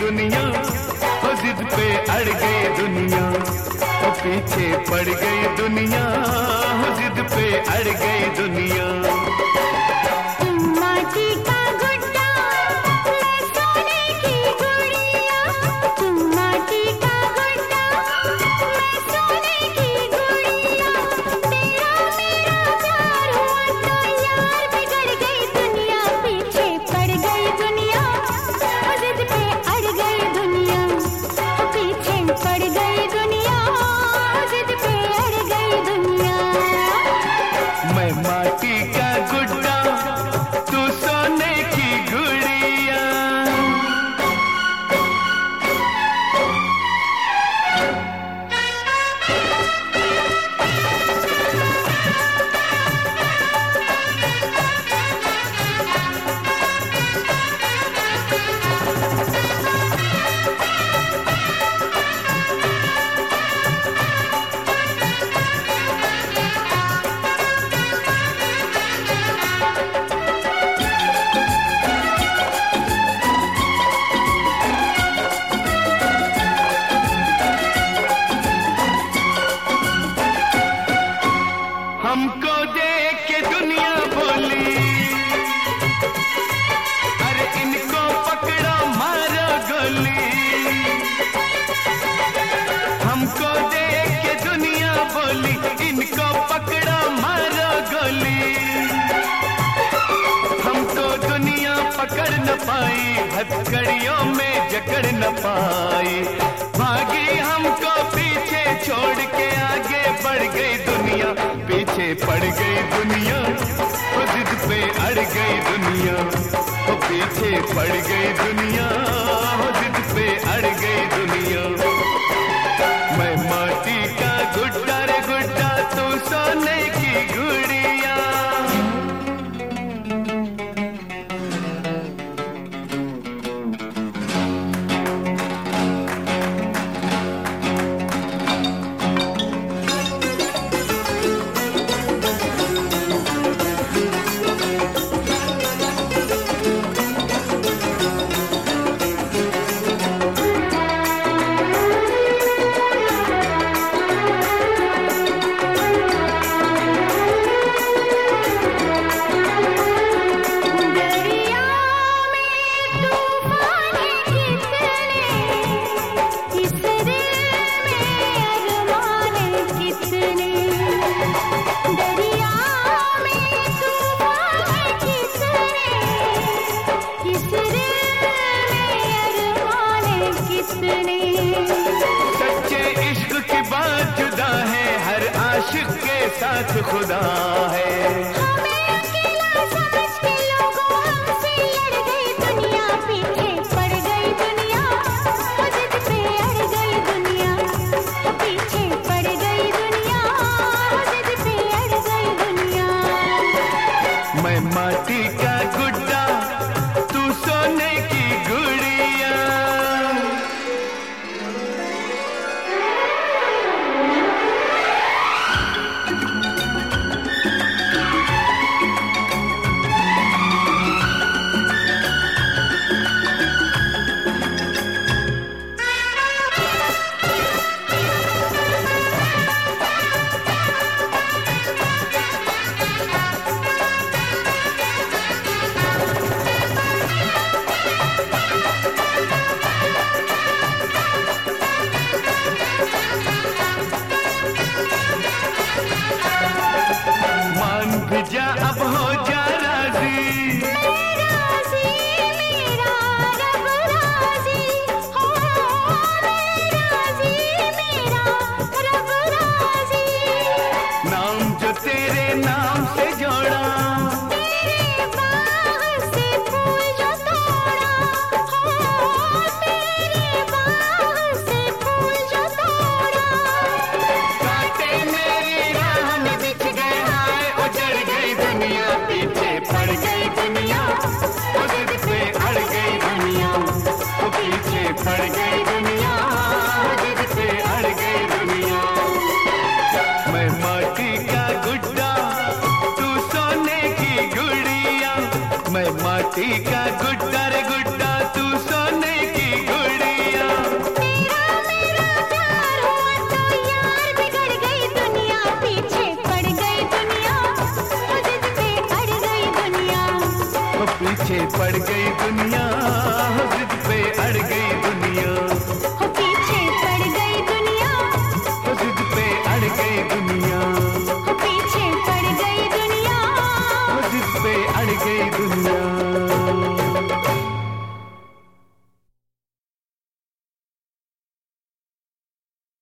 दुनिया। वो जिद पे अड़ गई दुनिया वो पीछे पड़ गई दुनिया। वो जिद पे अड़ गई दुनिया। हथकड़ियों में जकड़ न पाई। भागी हमको पीछे छोड़ के आगे बढ़ गई दुनिया। पीछे पड़ गई दुनिया तो जिद पे अड़ गई दुनिया। तो पीछे पड़ गई दुनिया। साथ खुदा है। मैं माटी मोती का गुड्डा रे गुड्डा तू सोने की गुड़िया तेरा मेरा प्यार हुआ तो यार बिगड़ गई दुनिया पीछे पड़ गई दुनिया मुझे पे अड़ गई दुनिया। पीछे पड़ गई दुनिया जिद पे अड़ गई दुनिया।